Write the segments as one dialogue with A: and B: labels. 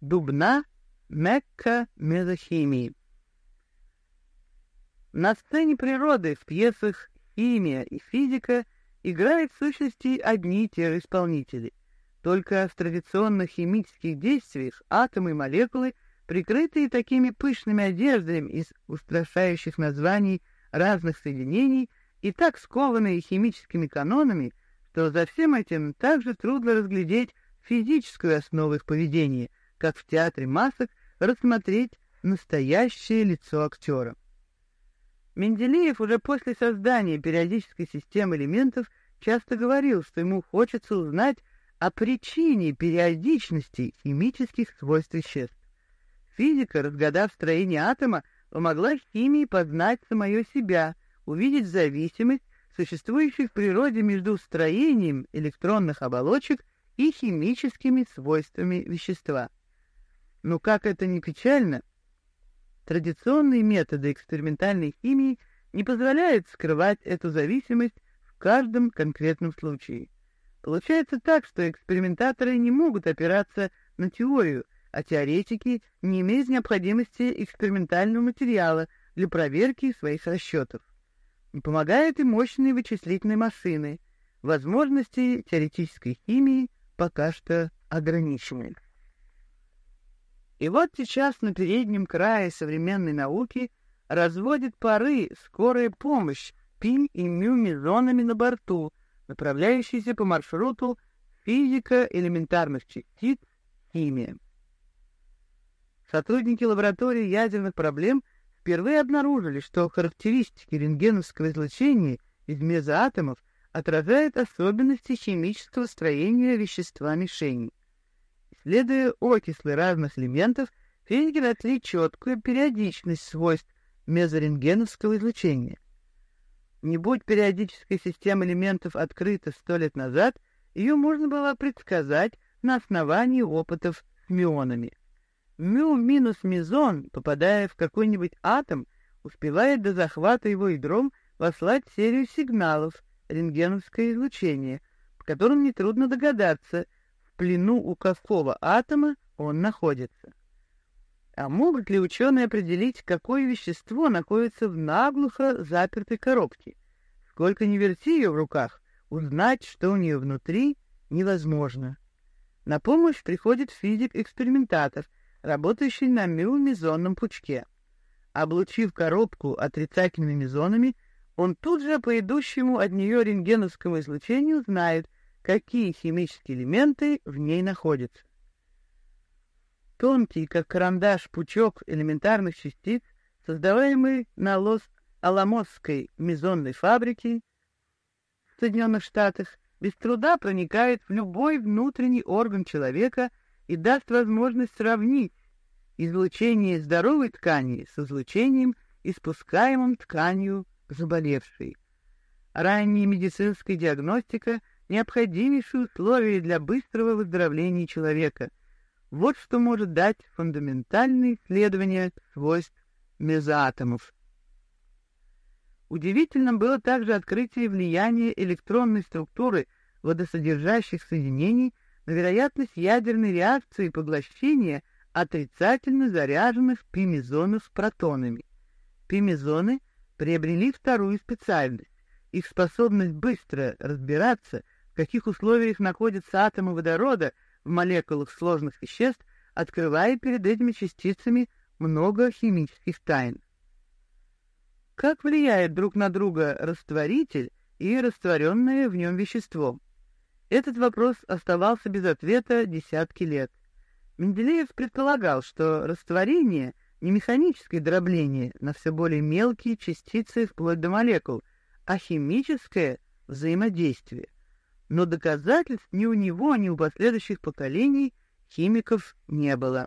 A: Дубна Мекка мезохимии. На сцене природы в пьесах «Химия» и «Физика» играют в сущности одни и те же исполнители. Только в традиционных химических действиях атомы и молекулы, прикрытые такими пышными одеждами из устрашающих названий разных соединений и так скованные химическими канонами, что за всем этим также трудно разглядеть физическую основу их поведения, как в театре масок рассмотреть настоящее лицо актера. Менделеев уже после создания периодической системы элементов часто говорил, что ему хочется узнать о причине периодичности химических свойств веществ. Физика, разгадав строение атома, помогла химии познать самое себя, увидеть зависимость, существующую в природе между строением электронных оболочек и химическими свойствами вещества. Но как это ни печально, традиционные методы экспериментальной химии не позволяют скрывать эту зависимость в каждом конкретном случае. Получается так, что экспериментаторы не могут опираться на теорию, а теоретики не имеют необходимости экспериментального материала для проверки своих расчетов. Помогают и мощные вычислительные машины. Возможности теоретической химии пока что ограничены. И вот сейчас на переднем крае современной науки разводит пары скорая помощь пи и мю мезонами на борту, направляющийся по маршруту физика элементарных частиц, химия. Сотрудники лаборатории ядерных проблем впервые обнаружили, что характеристики рентгеновского излучения из мезоатомов отражают особенности химического строения вещества Исследуя окислы разных элементов, физики нашли четкую периодичность свойств мезорентгеновского излучения. Не будь периодическая система элементов открыта сто лет назад, ее можно было предсказать на основании опытов с мионами. Мю минус мезон, попадая в какой-нибудь атом, успевает до захвата его ядром послать серию сигналов, рентгеновское излучение, по которым нетрудно догадаться, плену у какого атома он находится. А могут ли ученые определить, какое вещество находится в наглухо запертой коробке? Сколько ни верти ее в руках, узнать, что у нее внутри, невозможно. На помощь приходит физик-экспериментатор, работающий на мю-мезонном пучке. Облучив коробку отрицательными мезонами, он тут же по идущему от нее рентгеновскому излучению знает, какие химические элементы в ней находятся. Тонкий, как карандаш, пучок элементарных частиц, создаваемый на Лос-Аламосской мезонной фабрике в Соединенных Штатах, без труда проникает в любой внутренний орган человека и даст возможность сравнить излучение здоровой ткани с излучением, испускаемым тканью заболевшей. Ранняя медицинская диагностика — необходимейшее условие для быстрого выздоровления человека. Вот что может дать фундаментальное исследование свойств мезоатомов. Удивительным было также открытие влияния электронной структуры водосодержащих соединений на вероятность ядерной реакции поглощения отрицательно заряженных пимезонов протонами. Пимезоны приобрели вторую специальность. Их способность быстро разбираться, каких условиях находятся атомы водорода в молекулах сложных веществ, открывает перед этими частицами много химических тайн. Как влияет друг на друга растворитель и растворенное в нем вещество? Этот вопрос оставался без ответа десятки лет. Менделеев предполагал, что растворение — не механическое дробление на все более мелкие частицы вплоть до молекул, а химическое взаимодействие. Но доказательств ни у него, ни у последующих поколений химиков не было.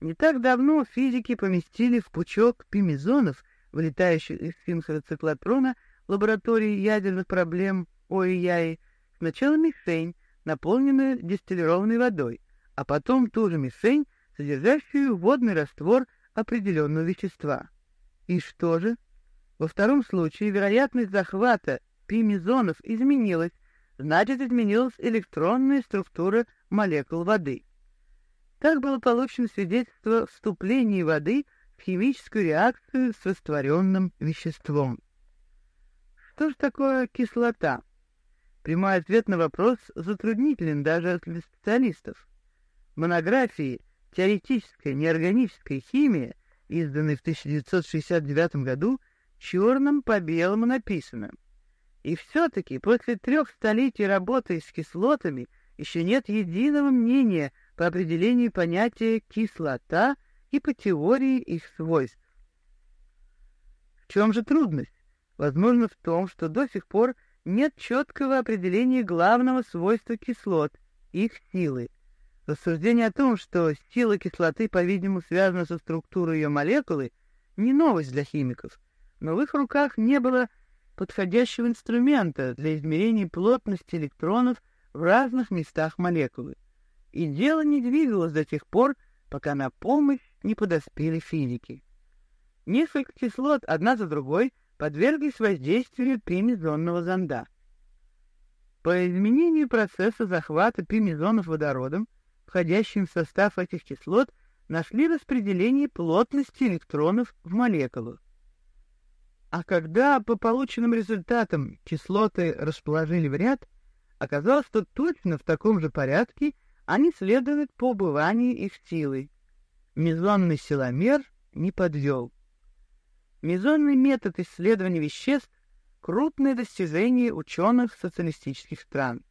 A: Не так давно физики поместили в пучок пимезонов, вылетающих из синхроциклотрона в лаборатории ядерных проблем ОИЯИ, сначала мишень, наполненную дистиллированной водой, а потом ту же мишень содержащую водный раствор определенного вещества. И что же? Во втором случае вероятность захвата пимезонов изменилась, значит, изменилась электронная структура молекул воды. Так было получено свидетельство вступления воды в химическую реакцию с растворенным веществом. Что же такое кислота? Прямой ответ на вопрос затруднителен даже для специалистов. Монографии «Теоретическая неорганическая химия», изданной в 1969 году, черным по белому написано. И все-таки после трех столетий работы с кислотами еще нет единого мнения по определению понятия «кислота» и по теории их свойств. В чем же трудность? Возможно в том, что до сих пор нет четкого определения главного свойства кислот, их силы. Рассуждение о том, что сила кислоты, по-видимому, связана со структурой ее молекулы, не новость для химиков, но в их руках не было подходящего инструмента для измерения плотности электронов в разных местах молекулы. И дело не двигалось до тех пор, пока на помощь не подоспели физики. Несколько кислот одна за другой подверглись воздействию пимезонного зонда. По изменению процесса захвата пимезонов водородом, входящим в состав этих кислот, нашли распределение плотности электронов в молекулах. А когда по полученным результатам кислоты расположили в ряд, оказалось, что точно в таком же порядке они следуют по убыванию их силы. Мезонный силомер не подвел. Мезонный метод исследования веществ — крупное достижение ученых социалистических стран.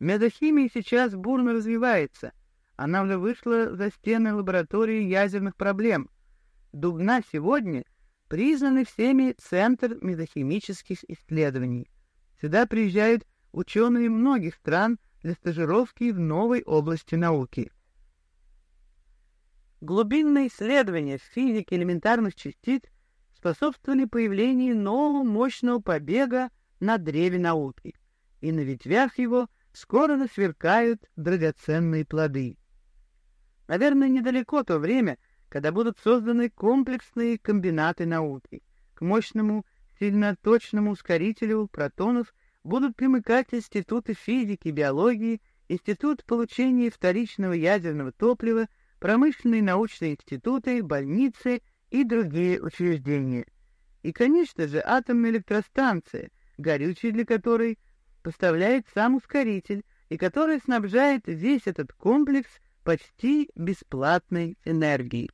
A: Медохимия сейчас бурно развивается. Она уже вышла за стены лаборатории ядерных проблем. Дубна сегодня — признанный всеми Центр медохимических исследований. Сюда приезжают ученые многих стран для стажировки в новой области науки. Глубинные исследования в физике элементарных частиц способствовали появлению нового мощного побега на древе науки, и на ветвях его скоро насверкают драгоценные плоды. Наверное, недалеко то время, когда будут созданы комплексные комбинаты науки. К мощному, сильно точному ускорителю протонов будут примыкать институты физики, биологии, институт получения вторичного ядерного топлива, промышленные научные институты, больницы и другие учреждения. И, конечно же, атомная электростанция, горючее для которой поставляет сам ускоритель и которая снабжает весь этот комплекс почти бесплатной энергией.